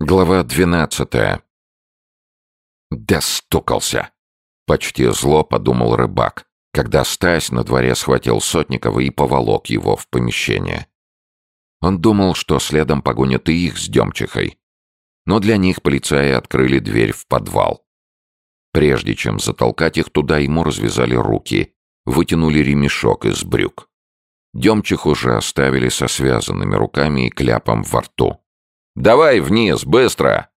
Глава двенадцатая. «Достукался!» — почти зло подумал рыбак, когда Стась на дворе схватил Сотникова и поволок его в помещение. Он думал, что следом погонят и их с Демчихой. Но для них полицаи открыли дверь в подвал. Прежде чем затолкать их туда, ему развязали руки, вытянули ремешок из брюк. Демчих уже оставили со связанными руками и кляпом во рту. Давай вниз, быстро!»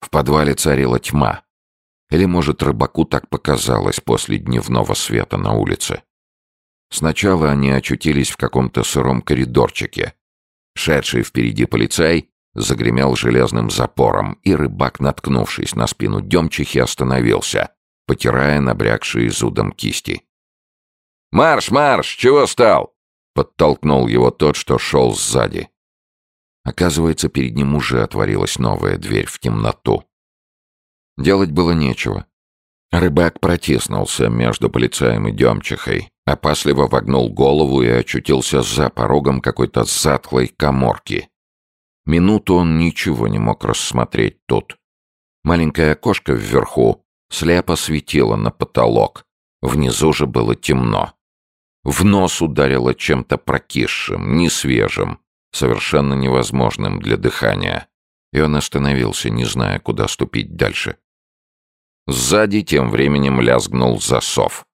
В подвале царила тьма. Или, может, рыбаку так показалось после дневного света на улице. Сначала они очутились в каком-то сыром коридорчике. Шедший впереди полицай загремел железным запором, и рыбак, наткнувшись на спину Демчихи, остановился, потирая набрякшие зудом кисти. «Марш, марш! Чего стал?» — подтолкнул его тот, что шел сзади. Оказывается, перед ним уже отворилась новая дверь в темноту. Делать было нечего. Рыбак протиснулся между полицаем и Демчихой, опасливо вогнул голову и очутился за порогом какой-то затхлой коморки. Минуту он ничего не мог рассмотреть тут. Маленькое окошко вверху слепо светило на потолок. Внизу же было темно. В нос ударило чем-то прокисшим, несвежим, совершенно невозможным для дыхания, и он остановился, не зная, куда ступить дальше. Сзади тем временем лязгнул засов.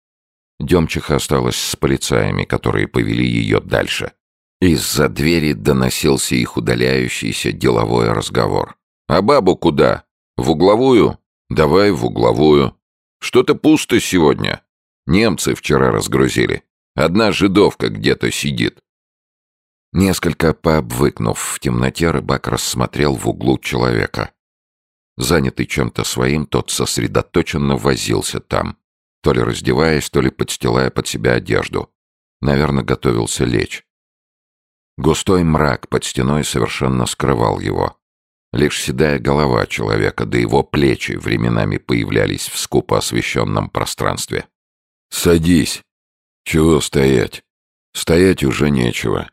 Демчиха осталась с полицаями, которые повели ее дальше. Из-за двери доносился их удаляющийся деловой разговор. «А бабу куда? В угловую? Давай в угловую. Что-то пусто сегодня. Немцы вчера разгрузили. Одна жидовка где-то сидит. Несколько пообвыкнув в темноте, рыбак рассмотрел в углу человека. Занятый чем-то своим, тот сосредоточенно возился там, то ли раздеваясь, то ли подстилая под себя одежду. Наверное, готовился лечь. Густой мрак под стеной совершенно скрывал его. Лишь седая голова человека, да его плечи временами появлялись в скупо освещенном пространстве. «Садись. Чего стоять? Стоять уже нечего.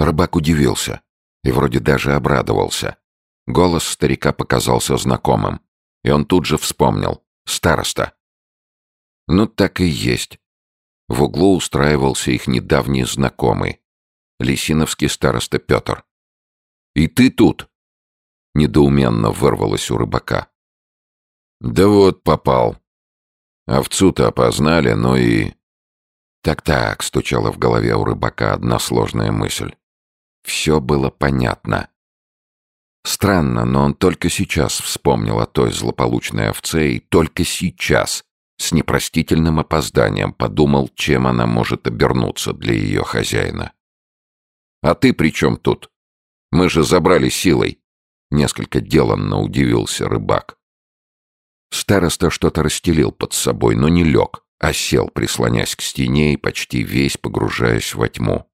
Рыбак удивился и вроде даже обрадовался. Голос старика показался знакомым, и он тут же вспомнил. Староста. Ну, так и есть. В углу устраивался их недавний знакомый, Лисиновский староста Петр. «И ты тут?» Недоуменно вырвалось у рыбака. «Да вот попал. Овцу-то опознали, но и...» «Так-так», — стучала в голове у рыбака одна сложная мысль. Все было понятно. Странно, но он только сейчас вспомнил о той злополучной овце и только сейчас, с непростительным опозданием, подумал, чем она может обернуться для ее хозяина. «А ты при чем тут? Мы же забрали силой!» Несколько деланно удивился рыбак. Староста что-то расстелил под собой, но не лег, а сел, прислонясь к стене и почти весь погружаясь во тьму.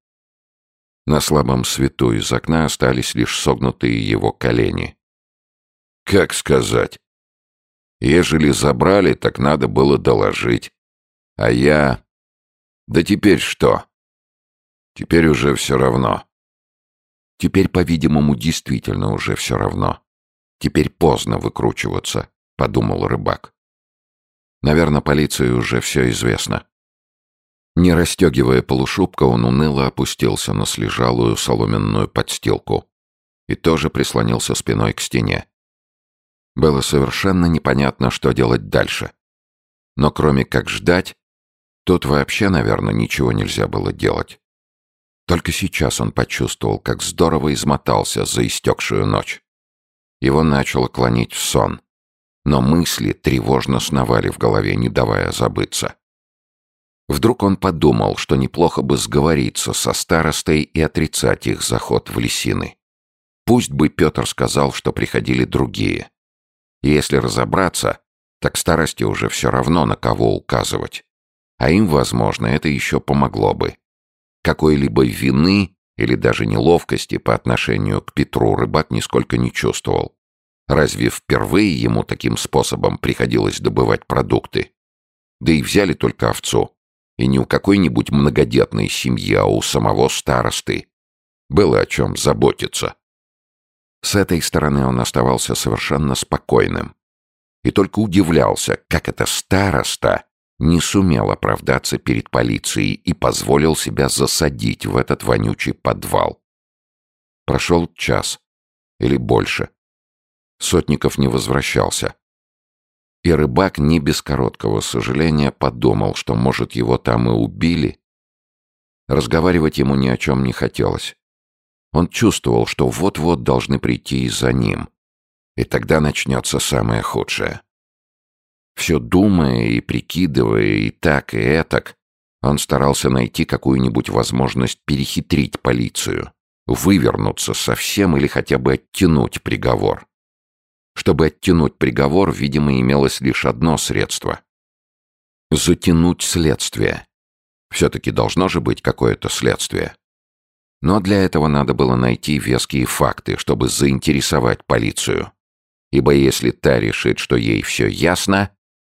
На слабом свету из окна остались лишь согнутые его колени. Как сказать? Ежели забрали, так надо было доложить. А я... Да теперь что? Теперь уже все равно. Теперь, по-видимому, действительно уже все равно. Теперь поздно выкручиваться, подумал рыбак. Наверное, полиции уже все известно. Не расстегивая полушубка, он уныло опустился на слежалую соломенную подстилку и тоже прислонился спиной к стене. Было совершенно непонятно, что делать дальше. Но кроме как ждать, тут вообще, наверное, ничего нельзя было делать. Только сейчас он почувствовал, как здорово измотался за истекшую ночь. Его начало клонить в сон, но мысли тревожно сновали в голове, не давая забыться. Вдруг он подумал, что неплохо бы сговориться со старостой и отрицать их заход в лесины. Пусть бы Петр сказал, что приходили другие. Если разобраться, так старости уже все равно на кого указывать. А им, возможно, это еще помогло бы. Какой-либо вины или даже неловкости по отношению к Петру рыбак нисколько не чувствовал. Разве впервые ему таким способом приходилось добывать продукты? Да и взяли только овцу. И не у какой-нибудь многодетной семьи, а у самого старосты. Было о чем заботиться. С этой стороны он оставался совершенно спокойным. И только удивлялся, как это староста не сумел оправдаться перед полицией и позволил себя засадить в этот вонючий подвал. Прошел час или больше. Сотников не возвращался. И рыбак не без короткого сожаления подумал, что, может, его там и убили. Разговаривать ему ни о чем не хотелось. Он чувствовал, что вот-вот должны прийти и за ним. И тогда начнется самое худшее. Все думая и прикидывая и так, и этак, он старался найти какую-нибудь возможность перехитрить полицию, вывернуться совсем или хотя бы оттянуть приговор. Чтобы оттянуть приговор, видимо, имелось лишь одно средство — затянуть следствие. Все-таки должно же быть какое-то следствие. Но для этого надо было найти веские факты, чтобы заинтересовать полицию. Ибо если та решит, что ей все ясно,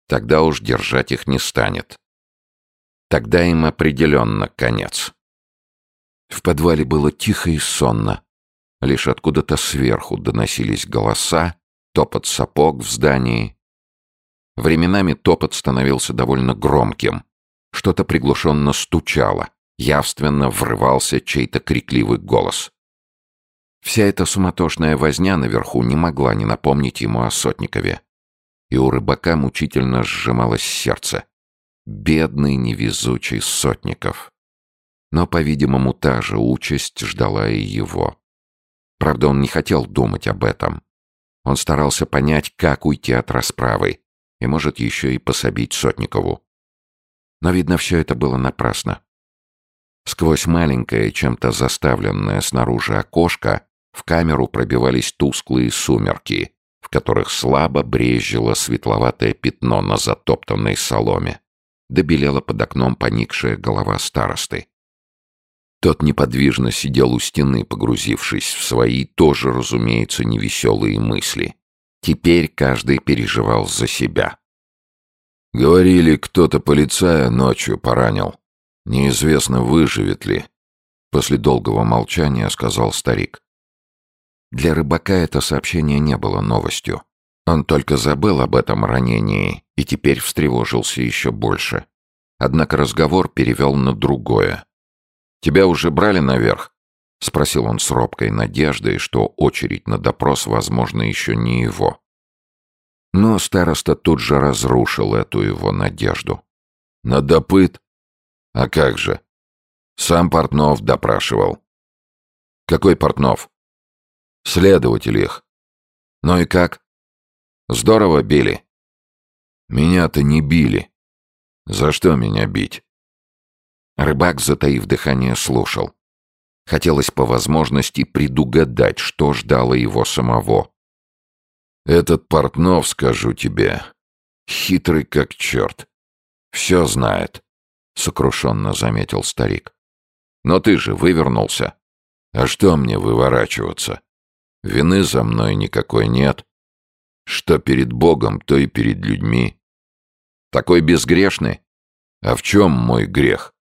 тогда уж держать их не станет. Тогда им определенно конец. В подвале было тихо и сонно. Лишь откуда-то сверху доносились голоса, топот сапог в здании. Временами топот становился довольно громким. Что-то приглушенно стучало, явственно врывался чей-то крикливый голос. Вся эта суматошная возня наверху не могла не напомнить ему о Сотникове и у рыбака мучительно сжималось сердце. Бедный невезучий Сотников. Но, по-видимому, та же участь ждала и его. Правда, он не хотел думать об этом. Он старался понять, как уйти от расправы, и, может, еще и пособить Сотникову. Но, видно, все это было напрасно. Сквозь маленькое, чем-то заставленное снаружи окошко в камеру пробивались тусклые сумерки, в которых слабо брезжило светловатое пятно на затоптанной соломе. Добелела под окном поникшая голова старосты. Тот неподвижно сидел у стены, погрузившись в свои, тоже, разумеется, невеселые мысли. Теперь каждый переживал за себя. «Говорили, кто-то полицая ночью поранил. Неизвестно, выживет ли». После долгого молчания сказал старик. Для рыбака это сообщение не было новостью. Он только забыл об этом ранении и теперь встревожился еще больше. Однако разговор перевел на другое. «Тебя уже брали наверх?» — спросил он с робкой надеждой, что очередь на допрос, возможно, еще не его. Но староста тут же разрушил эту его надежду. «На допыт? А как же? Сам Портнов допрашивал». «Какой Портнов?» Следователь их. Ну и как? Здорово били. Меня-то не били. За что меня бить? Рыбак, затаив дыхание, слушал. Хотелось по возможности предугадать, что ждало его самого. Этот Портнов, скажу тебе, хитрый как черт. Все знает, — сокрушенно заметил старик. Но ты же вывернулся. А что мне выворачиваться? Вины за мной никакой нет. Что перед Богом, то и перед людьми. Такой безгрешный? А в чем мой грех?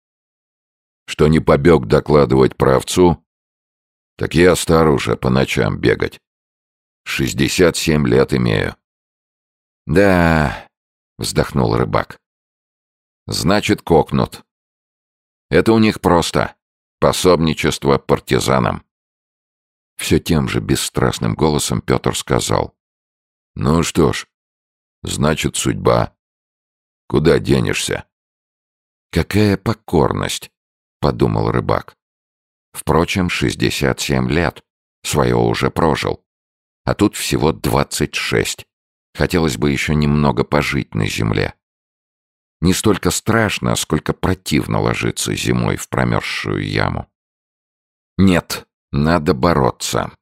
Что не побег докладывать про овцу? Так я стар уже по ночам бегать. Шестьдесят семь лет имею. Да, вздохнул рыбак. Значит, кокнут. Это у них просто. Пособничество партизанам. Все тем же бесстрастным голосом Петр сказал. «Ну что ж, значит, судьба. Куда денешься?» «Какая покорность!» — подумал рыбак. Впрочем, шестьдесят семь лет. Свое уже прожил. А тут всего двадцать шесть. Хотелось бы еще немного пожить на земле. Не столько страшно, сколько противно ложиться зимой в промерзшую яму. Нет, надо бороться.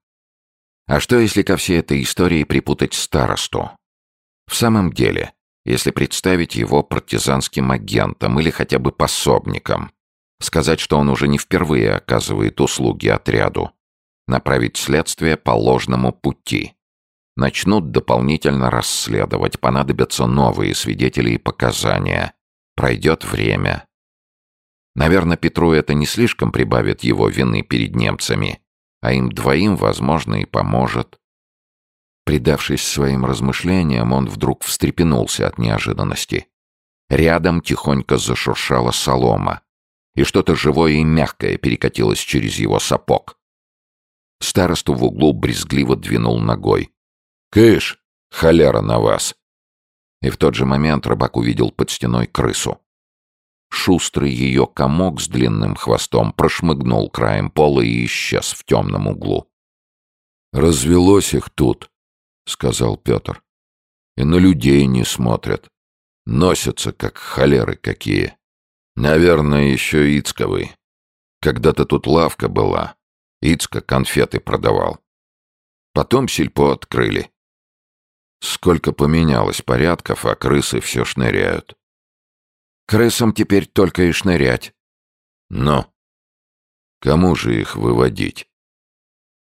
А что, если ко всей этой истории припутать старосту? В самом деле, если представить его партизанским агентом или хотя бы пособником, сказать, что он уже не впервые оказывает услуги отряду, направить следствие по ложному пути. Начнут дополнительно расследовать, понадобятся новые свидетели и показания. Пройдет время. Наверное, Петру это не слишком прибавит его вины перед немцами, а им двоим, возможно, и поможет. Предавшись своим размышлениям, он вдруг встрепенулся от неожиданности. Рядом тихонько зашуршала солома, и что-то живое и мягкое перекатилось через его сапог. Старосту в углу брезгливо двинул ногой. «Кыш! Холера на вас!» И в тот же момент рыбак увидел под стеной крысу. Шустрый ее комок с длинным хвостом прошмыгнул краем пола и исчез в темном углу. «Развелось их тут», — сказал Петр. «И на людей не смотрят. Носятся, как холеры какие. Наверное, еще Ицковый. Когда-то тут лавка была. Ицка конфеты продавал. Потом сельпо открыли. Сколько поменялось порядков, а крысы все шныряют. Крысам теперь только и шнырять. Но кому же их выводить?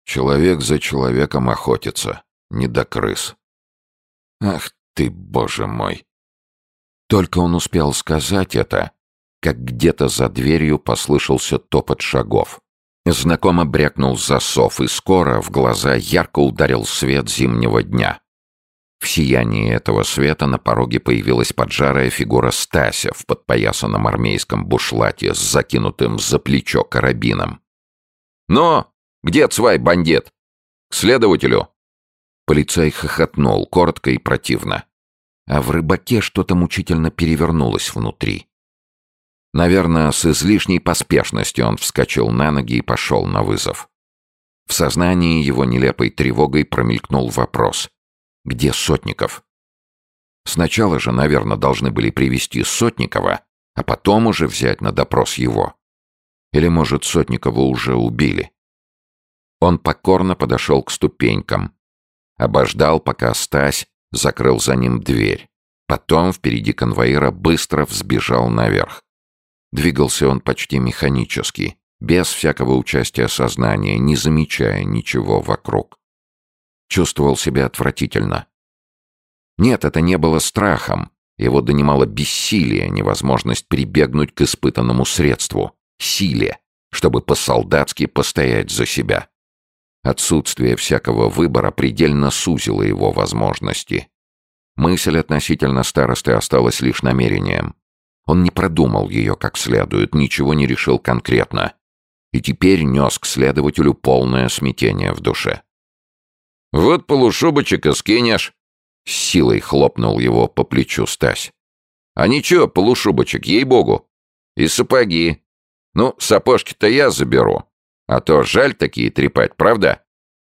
Человек за человеком охотится, не до крыс. Ах ты, боже мой! Только он успел сказать это, как где-то за дверью послышался топот шагов. Знакомо брякнул засов, и скоро в глаза ярко ударил свет зимнего дня. В сиянии этого света на пороге появилась поджарая фигура Стася в подпоясанном армейском бушлате с закинутым за плечо карабином. «Ну, где цвай, бандит? К следователю!» Полицай хохотнул, коротко и противно. А в рыбаке что-то мучительно перевернулось внутри. Наверное, с излишней поспешностью он вскочил на ноги и пошел на вызов. В сознании его нелепой тревогой промелькнул вопрос. Где Сотников? Сначала же, наверное, должны были привести Сотникова, а потом уже взять на допрос его. Или, может, Сотникова уже убили? Он покорно подошел к ступенькам. Обождал, пока Стась закрыл за ним дверь. Потом впереди конвоира быстро взбежал наверх. Двигался он почти механически, без всякого участия сознания, не замечая ничего вокруг чувствовал себя отвратительно. Нет, это не было страхом. Его донимало бессилие, невозможность прибегнуть к испытанному средству — силе, чтобы по-солдатски постоять за себя. Отсутствие всякого выбора предельно сузило его возможности. Мысль относительно старосты осталась лишь намерением. Он не продумал ее как следует, ничего не решил конкретно. И теперь нес к следователю полное смятение в душе. «Вот полушубочек и скинешь!» С силой хлопнул его по плечу Стась. «А ничего, полушубочек, ей-богу! И сапоги! Ну, сапожки-то я заберу, а то жаль такие трепать, правда?»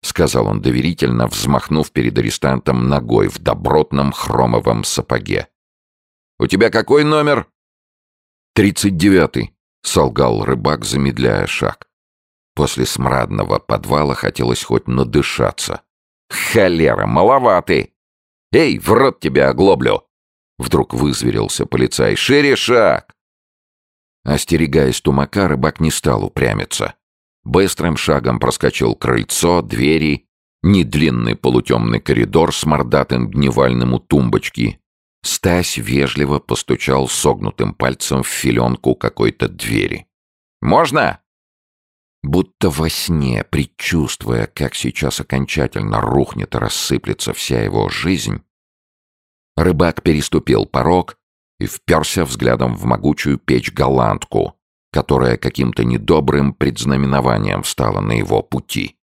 Сказал он доверительно, взмахнув перед арестантом ногой в добротном хромовом сапоге. «У тебя какой номер?» «Тридцать девятый», — солгал рыбак, замедляя шаг. После смрадного подвала хотелось хоть надышаться. Холера, маловатый. Эй, в рот тебя оглоблю. Вдруг вызверился полицай. Шире шаг. Остерегаясь тумака, рыбак не стал упрямиться. Быстрым шагом проскочил крыльцо, двери, недлинный полутемный коридор с мордатым дневальным у тумбочки. Стась вежливо постучал согнутым пальцем в филенку какой-то двери. «Можно?» Будто во сне, предчувствуя, как сейчас окончательно рухнет и рассыплется вся его жизнь, рыбак переступил порог и вперся взглядом в могучую печь-голландку, которая каким-то недобрым предзнаменованием встала на его пути.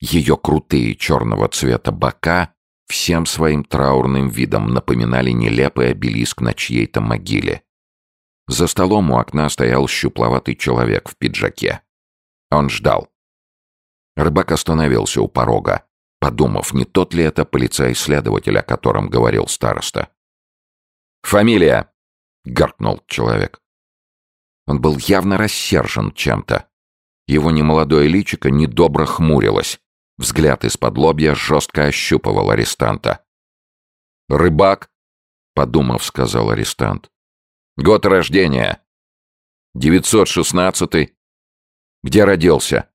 Ее крутые черного цвета бока всем своим траурным видом напоминали нелепый обелиск на чьей-то могиле. За столом у окна стоял щупловатый человек в пиджаке. Он ждал. Рыбак остановился у порога, подумав, не тот ли это полицай-следователь, о котором говорил староста. «Фамилия!» — гаркнул человек. Он был явно рассержен чем-то. Его немолодое личико недобро хмурилось. Взгляд из-под лобья жестко ощупывал арестанта. «Рыбак?» — подумав, сказал арестант. «Год рождения?» «916-й?» Где родился?»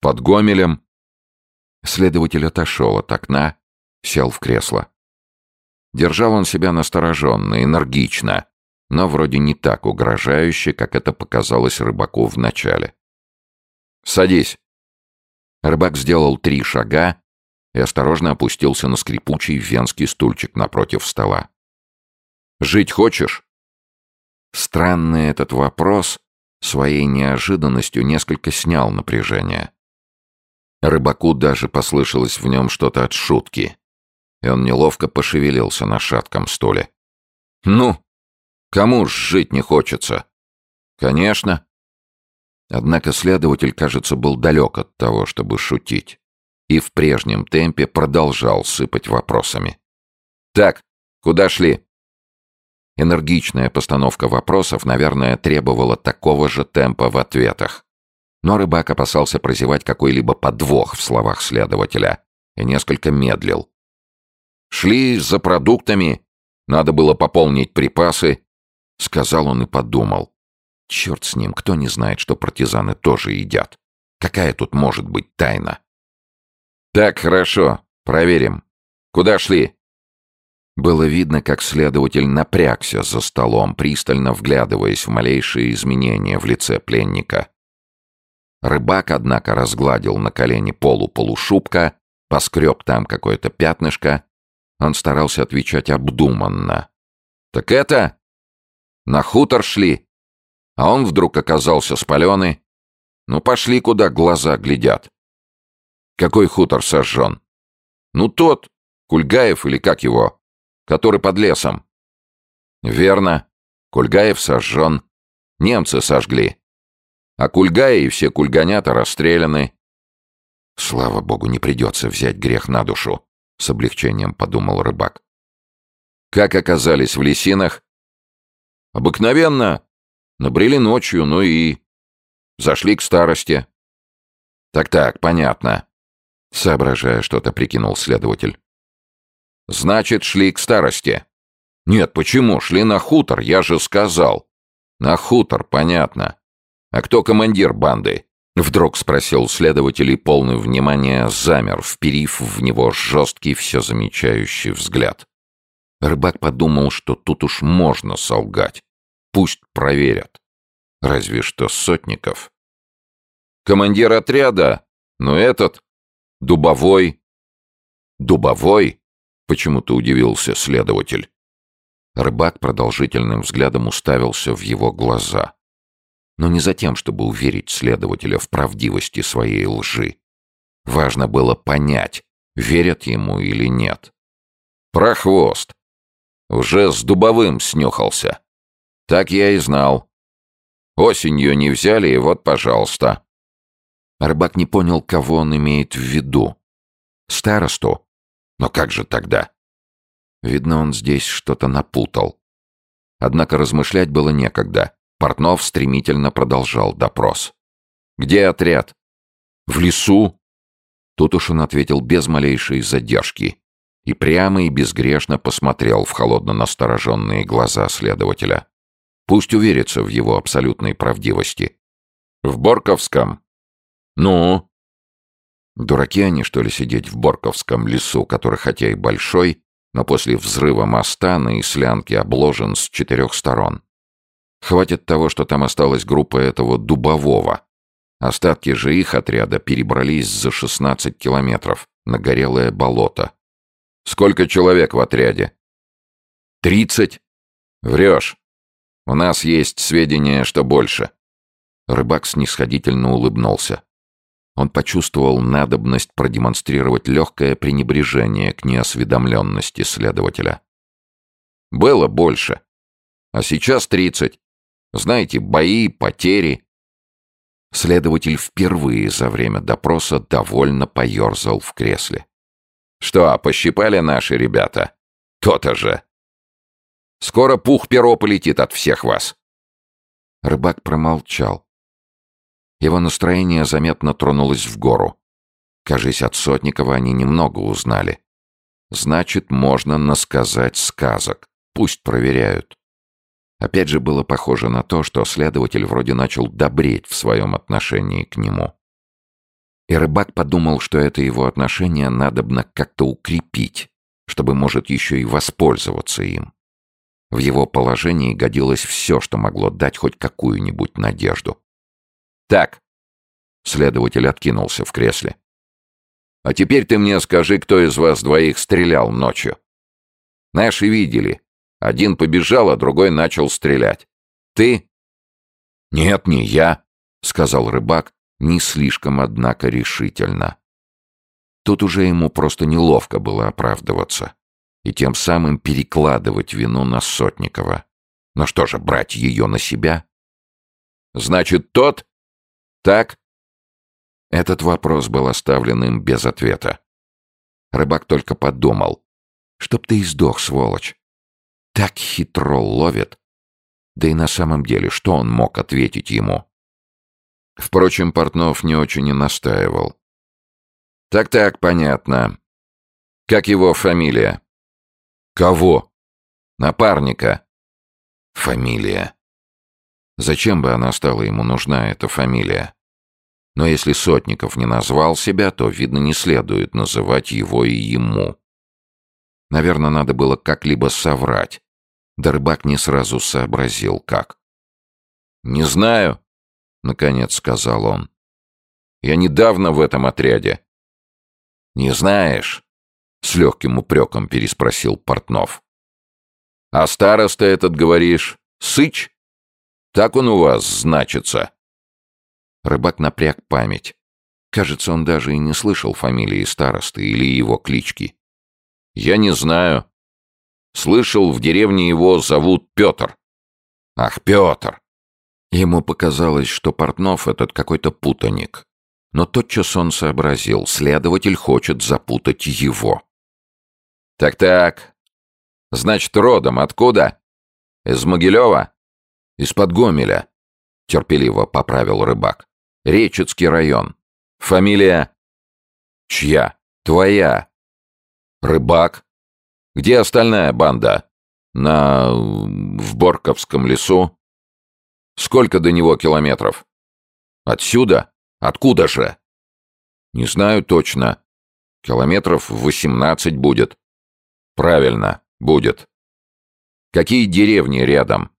«Под Гомелем». Следователь отошел от окна, сел в кресло. Держал он себя настороженно, энергично, но вроде не так угрожающе, как это показалось рыбаку вначале. «Садись». Рыбак сделал три шага и осторожно опустился на скрипучий венский стульчик напротив стола. «Жить хочешь?» Странный этот вопрос своей неожиданностью несколько снял напряжение. Рыбаку даже послышалось в нем что-то от шутки, и он неловко пошевелился на шатком стуле. «Ну, кому ж жить не хочется?» «Конечно». Однако следователь, кажется, был далек от того, чтобы шутить, и в прежнем темпе продолжал сыпать вопросами. «Так, куда шли?» Энергичная постановка вопросов, наверное, требовала такого же темпа в ответах. Но рыбак опасался прозевать какой-либо подвох в словах следователя и несколько медлил. «Шли за продуктами, надо было пополнить припасы», — сказал он и подумал. «Черт с ним, кто не знает, что партизаны тоже едят? Какая тут может быть тайна?» «Так, хорошо, проверим. Куда шли?» Было видно, как следователь напрягся за столом, пристально вглядываясь в малейшие изменения в лице пленника. Рыбак, однако, разгладил на колени полу-полушубка, поскреб там какое-то пятнышко. Он старался отвечать обдуманно. «Так это? На хутор шли?» А он вдруг оказался спаленный. «Ну, пошли, куда глаза глядят». «Какой хутор сожжен?» «Ну, тот, Кульгаев или как его?» который под лесом». «Верно. Кульгаев сожжен. Немцы сожгли. А Кульгая и все кульганята расстреляны». «Слава богу, не придется взять грех на душу», — с облегчением подумал рыбак. «Как оказались в лесинах?» «Обыкновенно. Набрели ночью, ну и...» «Зашли к старости». «Так-так, понятно», — соображая что-то, прикинул следователь. Значит, шли к старости. Нет, почему? Шли на хутор, я же сказал. На хутор, понятно. А кто командир банды? Вдруг спросил следователь и полный внимания замер, вперив в него жесткий, все замечающий взгляд. Рыбак подумал, что тут уж можно солгать. Пусть проверят. Разве что Сотников. Командир отряда? Но этот? Дубовой? Дубовой? Почему-то удивился следователь. Рыбак продолжительным взглядом уставился в его глаза. Но не за тем, чтобы уверить следователя в правдивости своей лжи. Важно было понять, верят ему или нет. Прохвост. Уже с дубовым снюхался. Так я и знал. Осенью не взяли, и вот, пожалуйста. Рыбак не понял, кого он имеет в виду. Старосту но как же тогда? Видно, он здесь что-то напутал. Однако размышлять было некогда. Портнов стремительно продолжал допрос. «Где отряд?» «В лесу». Тут уж он ответил без малейшей задержки и прямо и безгрешно посмотрел в холодно настороженные глаза следователя. Пусть уверится в его абсолютной правдивости. «В Борковском?» «Ну?» Дураки они, что ли, сидеть в Борковском лесу, который хотя и большой, но после взрыва моста на Ислянке обложен с четырех сторон. Хватит того, что там осталась группа этого Дубового. Остатки же их отряда перебрались за 16 километров на горелое болото. Сколько человек в отряде? Тридцать. Врешь. У нас есть сведения, что больше. Рыбак снисходительно улыбнулся. Он почувствовал надобность продемонстрировать легкое пренебрежение к неосведомленности следователя. «Было больше. А сейчас тридцать. Знаете, бои, потери». Следователь впервые за время допроса довольно поерзал в кресле. «Что, пощипали наши ребята? То-то же. Скоро пух-перо полетит от всех вас». Рыбак промолчал. Его настроение заметно тронулось в гору. Кажись, от Сотникова они немного узнали. Значит, можно насказать сказок. Пусть проверяют. Опять же было похоже на то, что следователь вроде начал добреть в своем отношении к нему. И рыбак подумал, что это его отношение надобно как-то укрепить, чтобы, может, еще и воспользоваться им. В его положении годилось все, что могло дать хоть какую-нибудь надежду. «Так». Следователь откинулся в кресле. А теперь ты мне скажи, кто из вас двоих стрелял ночью. Наши видели. Один побежал, а другой начал стрелять. Ты? Нет, не я, сказал рыбак, не слишком, однако, решительно. Тут уже ему просто неловко было оправдываться и тем самым перекладывать вину на Сотникова. Но что же, брать ее на себя? Значит, тот? Так? Этот вопрос был оставлен им без ответа. Рыбак только подумал. Чтоб ты издох, сволочь. Так хитро ловит. Да и на самом деле, что он мог ответить ему? Впрочем, Портнов не очень и настаивал. «Так-так, понятно. Как его фамилия?» «Кого?» «Напарника». «Фамилия». Зачем бы она стала ему нужна, эта фамилия? Но если Сотников не назвал себя, то, видно, не следует называть его и ему. Наверное, надо было как-либо соврать. Да рыбак не сразу сообразил, как. «Не знаю», — наконец сказал он. «Я недавно в этом отряде». «Не знаешь?» — с легким упреком переспросил Портнов. «А староста этот, говоришь, Сыч? Так он у вас значится?» Рыбак напряг память. Кажется, он даже и не слышал фамилии старосты или его клички. «Я не знаю. Слышал, в деревне его зовут Петр». «Ах, Петр!» Ему показалось, что Портнов этот какой-то путаник. Но тотчас он сообразил, следователь хочет запутать его. «Так-так. Значит, родом откуда? Из Могилева? Из-под Гомеля?» — терпеливо поправил рыбак. Речицкий район. Фамилия? Чья? Твоя. Рыбак. Где остальная банда? На... в Борковском лесу? Сколько до него километров? Отсюда? Откуда же? Не знаю точно. Километров восемнадцать будет. Правильно, будет. Какие деревни рядом?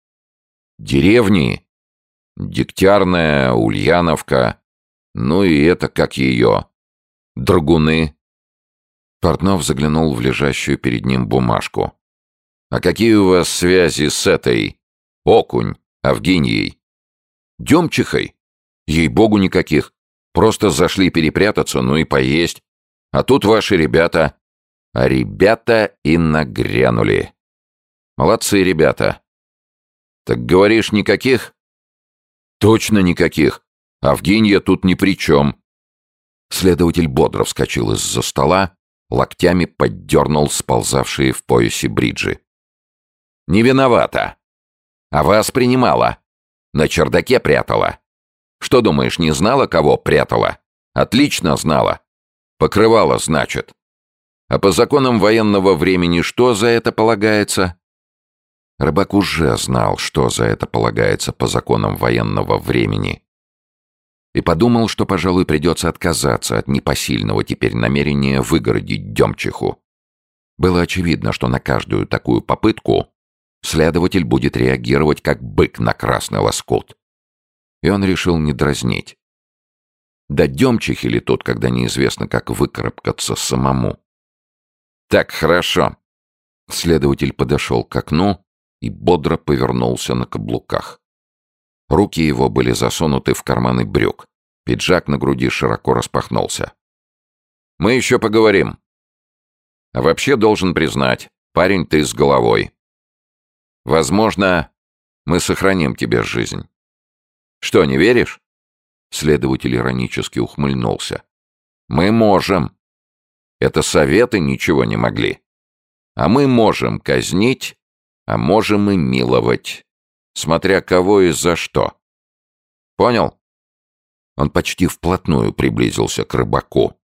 Деревни? Дегтярная, Ульяновка. Ну и это как ее. Драгуны. Портнов заглянул в лежащую перед ним бумажку. «А какие у вас связи с этой? Окунь, Авгиньей?» «Демчихой? Ей-богу, никаких. Просто зашли перепрятаться, ну и поесть. А тут ваши ребята...» А ребята и нагрянули. «Молодцы ребята». «Так говоришь, никаких?» «Точно никаких. Авгинья тут ни при чем». Следователь бодро вскочил из-за стола, локтями поддернул сползавшие в поясе бриджи. «Не виновата. А вас принимала. На чердаке прятала. Что думаешь, не знала, кого прятала? Отлично знала. Покрывала, значит. А по законам военного времени что за это полагается? Рыбак уже знал, что за это полагается по законам военного времени. И подумал, что, пожалуй, придется отказаться от непосильного теперь намерения выгородить Демчиху. Было очевидно, что на каждую такую попытку следователь будет реагировать как бык на красный лоскут. И он решил не дразнить. Да Демчихи ли тут, когда неизвестно, как выкарабкаться самому? «Так, хорошо». Следователь подошел к окну и бодро повернулся на каблуках. Руки его были засунуты в карманы брюк. Пиджак на груди широко распахнулся. «Мы еще поговорим. А вообще должен признать, парень ты с головой. Возможно, мы сохраним тебе жизнь. Что, не веришь?» Следователь иронически ухмыльнулся. «Мы можем. Это советы ничего не могли. А мы можем казнить а можем и миловать, смотря кого и за что. Понял? Он почти вплотную приблизился к рыбаку,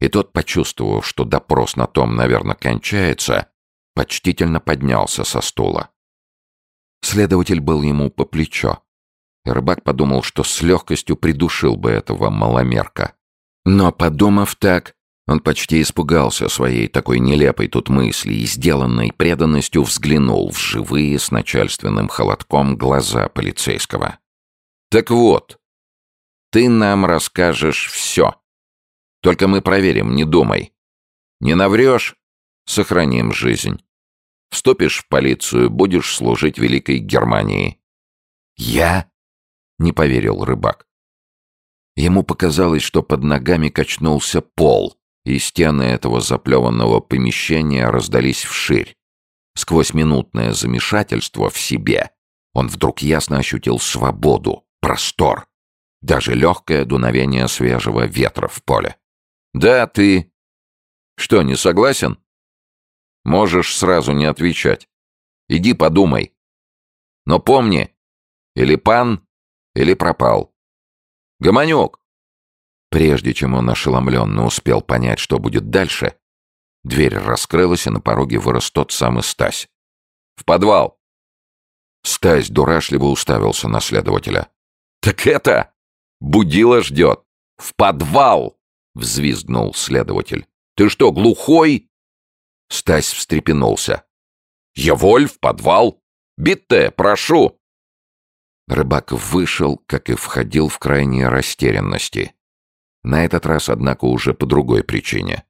и тот, почувствовав, что допрос на том, наверное, кончается, почтительно поднялся со стула. Следователь был ему по плечо, и рыбак подумал, что с легкостью придушил бы этого маломерка. Но, подумав так, он почти испугался своей такой нелепой тут мысли и сделанной преданностью взглянул в живые с начальственным холодком глаза полицейского. «Так вот, ты нам расскажешь все. Только мы проверим, не думай. Не наврешь — сохраним жизнь. Вступишь в полицию, будешь служить Великой Германии». «Я?» — не поверил рыбак. Ему показалось, что под ногами качнулся пол, и стены этого заплеванного помещения раздались вширь. Сквозь минутное замешательство в себе он вдруг ясно ощутил свободу, простор, даже легкое дуновение свежего ветра в поле. «Да, ты...» «Что, не согласен?» «Можешь сразу не отвечать. Иди подумай. Но помни, или пан, или пропал. Гомонек!» Прежде чем он ошеломленно успел понять, что будет дальше, дверь раскрылась, и на пороге вырос тот самый Стась. «В подвал!» Стась дурашливо уставился на следователя. «Так это... Будила ждет! В подвал!» — взвизгнул следователь. «Ты что, глухой?» Стась встрепенулся. «Я воль в подвал! Битте, прошу!» Рыбак вышел, как и входил в крайней растерянности. На этот раз, однако, уже по другой причине.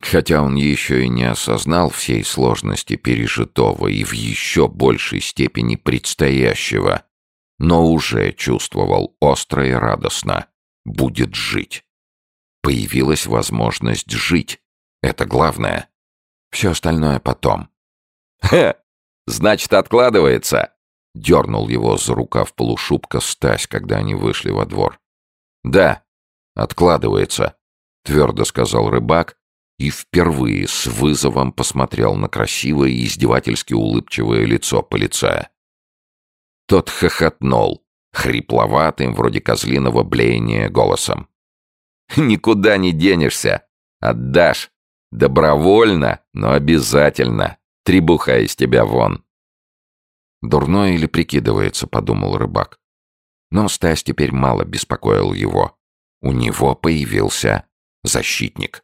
Хотя он еще и не осознал всей сложности пережитого и в еще большей степени предстоящего, но уже чувствовал остро и радостно. Будет жить. Появилась возможность жить. Это главное. Все остальное потом. «Хе! Значит, откладывается!» Дернул его за рукав полушубка Стась, когда они вышли во двор. «Да, откладывается», — твердо сказал рыбак и впервые с вызовом посмотрел на красивое и издевательски улыбчивое лицо полицая. Тот хохотнул, хрипловатым, вроде козлиного блеяния, голосом. «Никуда не денешься! Отдашь! Добровольно, но обязательно! Требуха из тебя вон!» «Дурной или прикидывается», — подумал рыбак. Но Стась теперь мало беспокоил его. У него появился защитник.